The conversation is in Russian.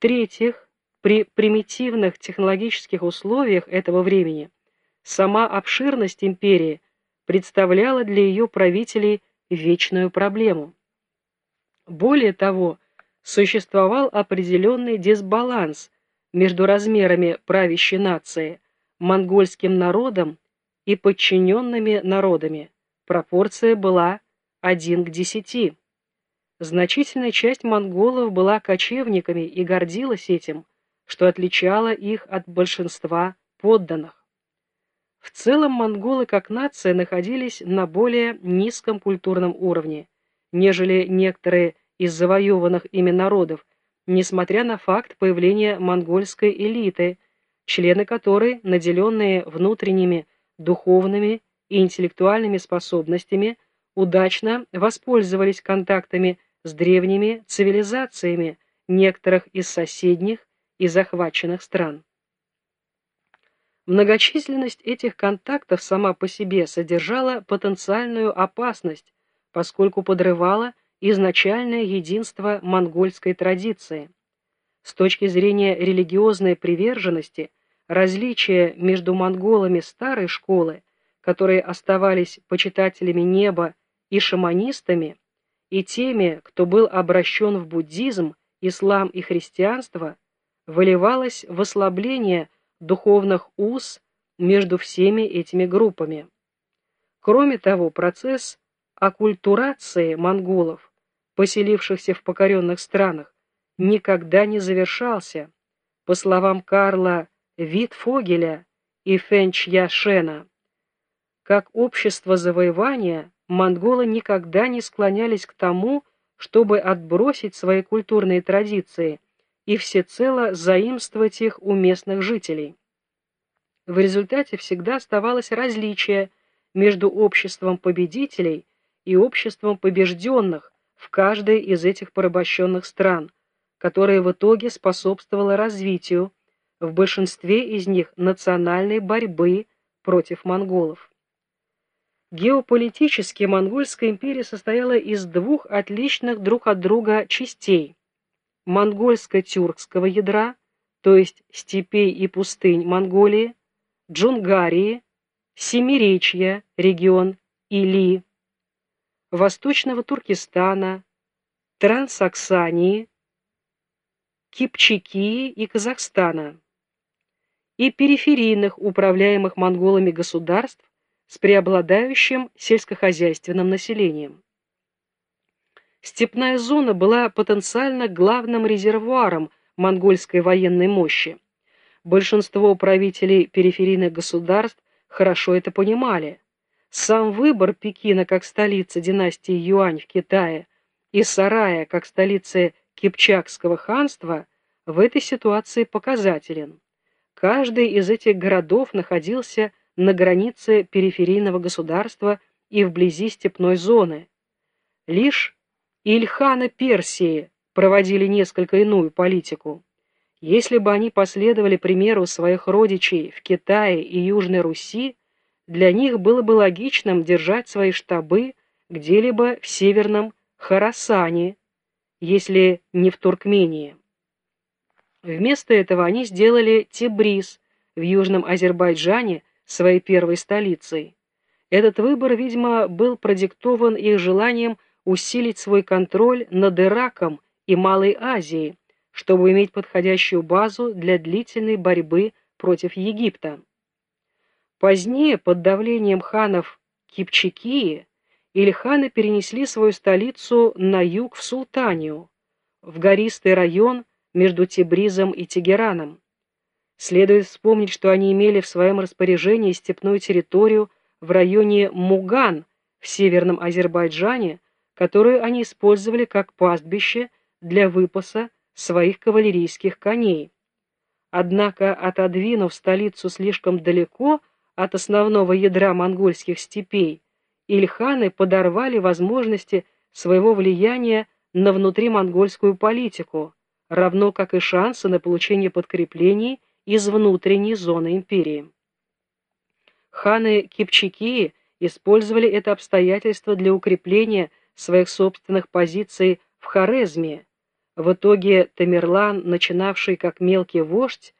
В-третьих, при примитивных технологических условиях этого времени сама обширность империи представляла для ее правителей вечную проблему. Более того, существовал определенный дисбаланс между размерами правящей нации, монгольским народом и подчиненными народами. Пропорция была 1 к 10. Значительная часть монголов была кочевниками и гордилась этим, что отличало их от большинства подданных. В целом монголы как нация находились на более низком культурном уровне, нежели некоторые из завоеванных ими народов, несмотря на факт появления монгольской элиты, члены которой, наделенные внутренними духовными и интеллектуальными способностями, удачно воспользовались контактами с древними цивилизациями некоторых из соседних и захваченных стран. Многочисленность этих контактов сама по себе содержала потенциальную опасность, поскольку подрывала изначальное единство монгольской традиции. С точки зрения религиозной приверженности, различия между монголами старой школы, которые оставались почитателями неба и шаманистами, и теми, кто был обращен в буддизм, ислам и христианство, выливалось в ослабление духовных уз между всеми этими группами. Кроме того, процесс оккультурации монголов, поселившихся в покоренных странах, никогда не завершался, по словам Карла Витфогеля и Фенчья Шена. Как общество завоевания, монголы никогда не склонялись к тому, чтобы отбросить свои культурные традиции и всецело заимствовать их у местных жителей. В результате всегда оставалось различие между обществом победителей и обществом побежденных в каждой из этих порабощенных стран, которое в итоге способствовало развитию в большинстве из них национальной борьбы против монголов. Геополитически Монгольская империя состояла из двух отличных друг от друга частей – монгольско-тюркского ядра, то есть степей и пустынь Монголии, Джунгарии, Семиречья, регион Или, Восточного Туркестана, Трансаксании, Кипчакии и Казахстана, и периферийных управляемых монголами государств, с преобладающим сельскохозяйственным населением. Степная зона была потенциально главным резервуаром монгольской военной мощи. Большинство правителей периферийных государств хорошо это понимали. Сам выбор Пекина как столицы династии Юань в Китае и Сарая как столицы Кипчакского ханства в этой ситуации показателен. Каждый из этих городов находился на границе периферийного государства и вблизи степной зоны. Лишь Ильхана Персии проводили несколько иную политику. Если бы они последовали примеру своих родичей в Китае и Южной Руси, для них было бы логичным держать свои штабы где-либо в северном Харасане, если не в Туркмении. Вместо этого они сделали Тебриз в Южном Азербайджане своей первой столицей. Этот выбор, видимо, был продиктован их желанием усилить свой контроль над Ираком и Малой Азией, чтобы иметь подходящую базу для длительной борьбы против Египта. Позднее, под давлением ханов Кипчакии, Ильханы перенесли свою столицу на юг в Султанию, в гористый район между Тибризом и Тегераном. Следует вспомнить, что они имели в своем распоряжении степную территорию в районе Муган в северном Азербайджане, которую они использовали как пастбище для выпаса своих кавалерийских коней. Однако, отодвинув столицу слишком далеко от основного ядра монгольских степей, ильханы подорвали возможности своего влияния на внутримонгольскую политику, равно как и шансы на получение подкреплений из внутренней зоны империи. Ханы Кипчаки использовали это обстоятельство для укрепления своих собственных позиций в Хорезме, В итоге Тамерлан, начинавший как мелкий вождь,